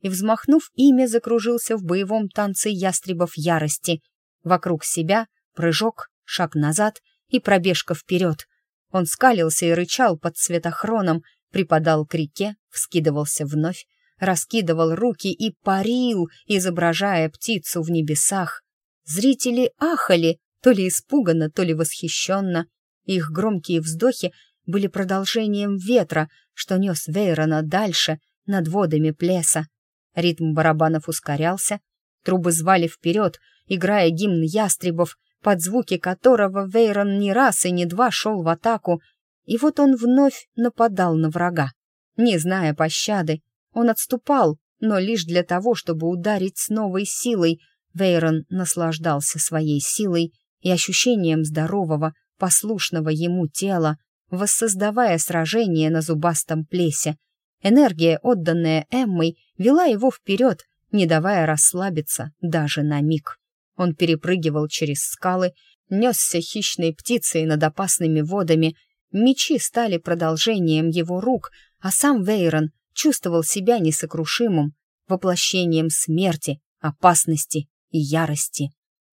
A: и, взмахнув ими, закружился в боевом танце ястребов ярости. Вокруг себя прыжок, шаг назад и пробежка вперед. Он скалился и рычал под светохроном, припадал к реке, вскидывался вновь, раскидывал руки и парил, изображая птицу в небесах. Зрители ахали, то ли испуганно, то ли восхищенно. Их громкие вздохи были продолжением ветра, что нес Вейрона дальше, над водами плеса. Ритм барабанов ускорялся, трубы звали вперед, играя гимн ястребов, под звуки которого Вейрон не раз и не два шел в атаку, и вот он вновь нападал на врага. Не зная пощады, он отступал, но лишь для того, чтобы ударить с новой силой. Вейрон наслаждался своей силой и ощущением здорового, послушного ему тела, воссоздавая сражение на зубастом плесе. Энергия, отданная Эммой, вела его вперед, не давая расслабиться даже на миг. Он перепрыгивал через скалы, несся хищной птицей над опасными водами. Мечи стали продолжением его рук, а сам Вейрон чувствовал себя несокрушимым, воплощением смерти, опасности и ярости.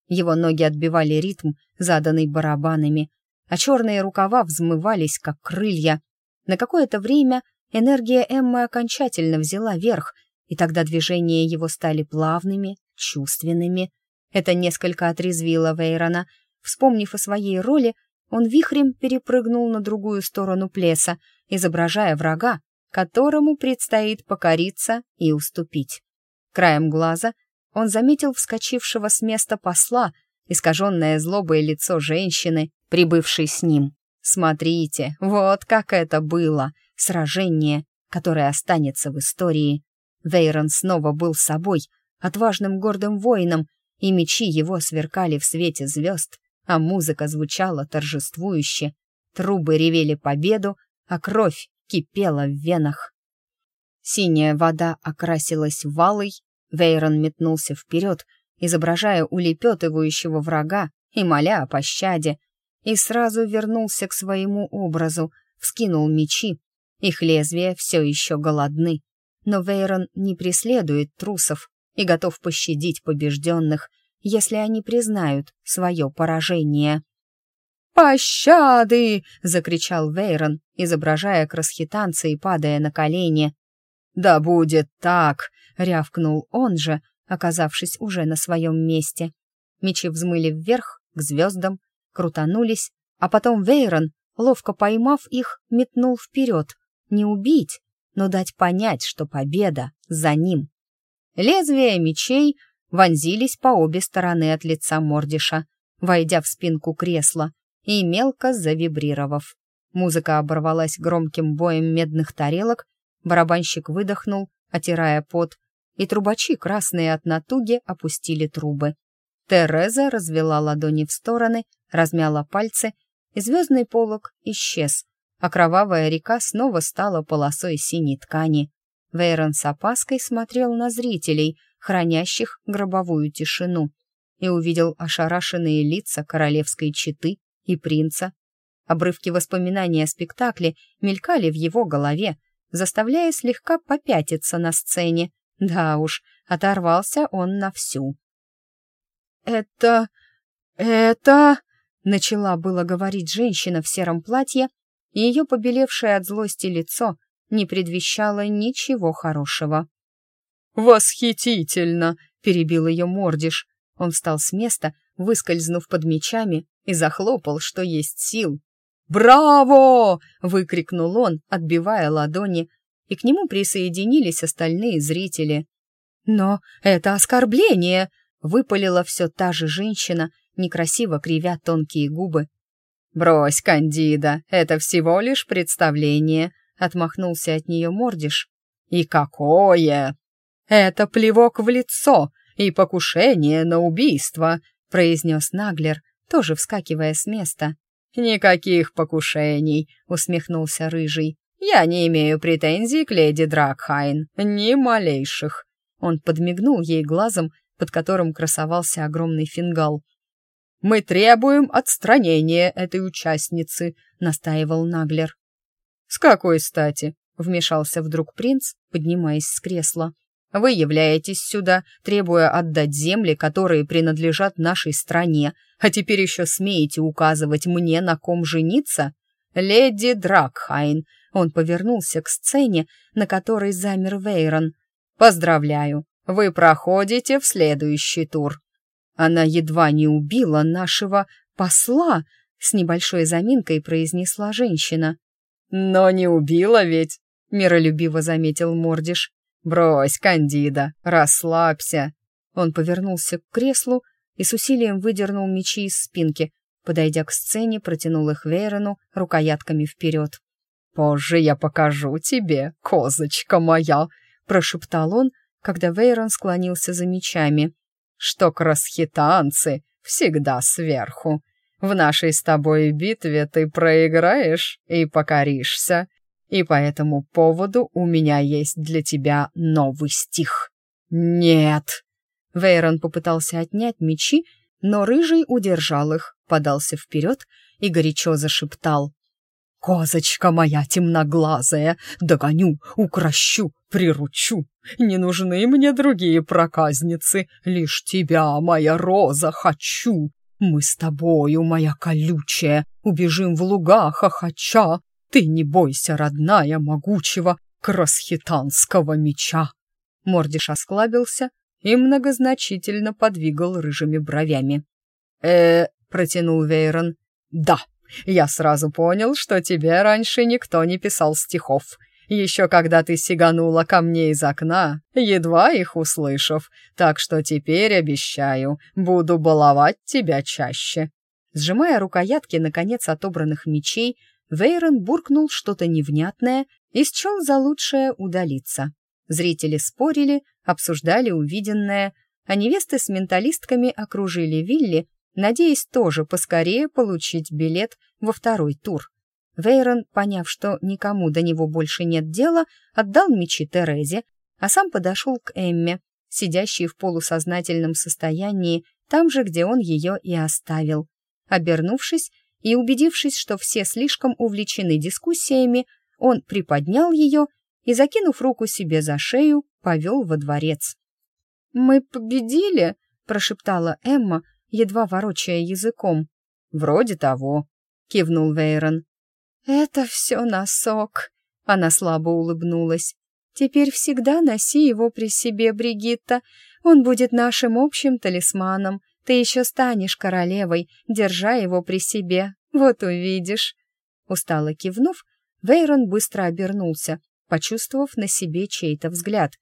A: Его ноги отбивали ритм, заданный барабанами, а черные рукава взмывались, как крылья. На какое-то время энергия Эммы окончательно взяла верх, и тогда движения его стали плавными, чувственными, это несколько отрезвило Вейрона. Вспомнив о своей роли, он вихрем перепрыгнул на другую сторону плеса, изображая врага, которому предстоит покориться и уступить. Краем глаза он заметил вскочившего с места посла, искаженное злобое лицо женщины, прибывшей с ним. Смотрите, вот как это было, сражение, которое останется в истории. Вейрон снова был собой, отважным гордым воином, и мечи его сверкали в свете звезд, а музыка звучала торжествующе. Трубы ревели победу, а кровь кипела в венах. Синяя вода окрасилась валой, Вейрон метнулся вперед, изображая улепетывающего врага и моля о пощаде, и сразу вернулся к своему образу, вскинул мечи. Их лезвия все еще голодны, но Вейрон не преследует трусов, и готов пощадить побежденных, если они признают свое поражение. «Пощады!» — закричал Вейрон, изображая красхитанца и падая на колени. «Да будет так!» — рявкнул он же, оказавшись уже на своем месте. Мечи взмыли вверх, к звездам, крутанулись, а потом Вейрон, ловко поймав их, метнул вперед. Не убить, но дать понять, что победа за ним. Лезвия мечей вонзились по обе стороны от лица Мордиша, войдя в спинку кресла и мелко завибрировав. Музыка оборвалась громким боем медных тарелок, барабанщик выдохнул, отирая пот, и трубачи, красные от натуги, опустили трубы. Тереза развела ладони в стороны, размяла пальцы, и звездный полог исчез, а кровавая река снова стала полосой синей ткани. Вейрон с опаской смотрел на зрителей, хранящих гробовую тишину, и увидел ошарашенные лица королевской четы и принца. Обрывки воспоминаний о спектакле мелькали в его голове, заставляя слегка попятиться на сцене. Да уж, оторвался он на всю. «Это... это...» — начала было говорить женщина в сером платье, и ее побелевшее от злости лицо не предвещало ничего хорошего. «Восхитительно!» — перебил ее Мордиш. Он встал с места, выскользнув под мечами, и захлопал, что есть сил. «Браво!» — выкрикнул он, отбивая ладони, и к нему присоединились остальные зрители. «Но это оскорбление!» — выпалила все та же женщина, некрасиво кривя тонкие губы.
B: «Брось, Кандида, это всего лишь представление», — отмахнулся от нее Мордиш. «И какое!» «Это плевок в лицо и покушение на убийство», — произнес Наглер, тоже вскакивая с места. «Никаких покушений», — усмехнулся Рыжий. «Я не имею претензий к леди Дракхайн, ни малейших». Он подмигнул ей глазом, под которым красовался огромный фингал. «Мы требуем отстранения этой участницы», — настаивал Наглер. «С какой стати?» — вмешался вдруг принц, поднимаясь с кресла. «Вы являетесь сюда, требуя отдать земли, которые принадлежат нашей стране, а теперь еще смеете указывать мне, на ком жениться? Леди Дракхайн!» Он повернулся к сцене, на которой замер Вейрон. «Поздравляю, вы проходите в следующий тур». Она едва не убила нашего посла, с небольшой заминкой произнесла женщина. «Но не убила ведь», — миролюбиво заметил Мордиш. «Брось, Кандида, расслабься». Он повернулся к креслу и с усилием выдернул мечи из спинки, подойдя к сцене, протянул их Вейрону рукоятками вперед. «Позже я покажу тебе, козочка моя», — прошептал он, когда Вейрон склонился за мечами, «что красхитанцы всегда сверху. В нашей с тобой битве ты проиграешь и покоришься, и по этому поводу у меня есть для тебя новый стих». «Нет!» Вейрон попытался отнять мечи, но Рыжий удержал их, подался вперед и горячо зашептал. «Козочка моя темноглазая, догоню, укращу, приручу. Не нужны мне другие проказницы, лишь тебя, моя роза, хочу. Мы с тобою, моя колючая, убежим в луга хохоча. Ты не бойся, родная, могучего красхитанского меча». Мордиш осклабился и многозначительно подвигал рыжими бровями. э протянул Вейрон. «Да, я сразу понял, что тебе раньше никто не писал стихов. Еще когда ты сиганула ко мне из окна, едва их услышав, так что теперь обещаю, буду баловать тебя чаще». Сжимая рукоятки, наконец, отобранных мечей, Вейрон буркнул что-то невнятное и счел за лучшее удалиться. Зрители спорили, обсуждали увиденное, а невесты с менталистками окружили Вилли надеясь тоже поскорее получить билет во второй тур. Вейрон, поняв, что никому до него больше нет дела, отдал мечи Терезе, а сам подошел к Эмме, сидящей в полусознательном состоянии, там же, где он ее и оставил. Обернувшись и убедившись, что все слишком увлечены дискуссиями, он приподнял ее и, закинув руку себе за шею, повел во дворец. «Мы победили!» — прошептала Эмма, едва ворочая языком. «Вроде того», — кивнул Вейрон. «Это все носок», — она слабо улыбнулась. «Теперь всегда носи его при себе, Бригитта. Он будет нашим общим талисманом. Ты еще станешь королевой, держа его при себе. Вот увидишь». Устало кивнув, Вейрон быстро обернулся, почувствовав на себе чей-то взгляд.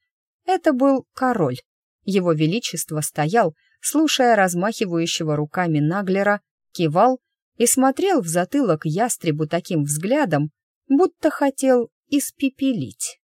B: Это был король. Его величество стоял, слушая размахивающего руками Наглера, кивал и смотрел в затылок ястребу таким взглядом, будто хотел испепелить.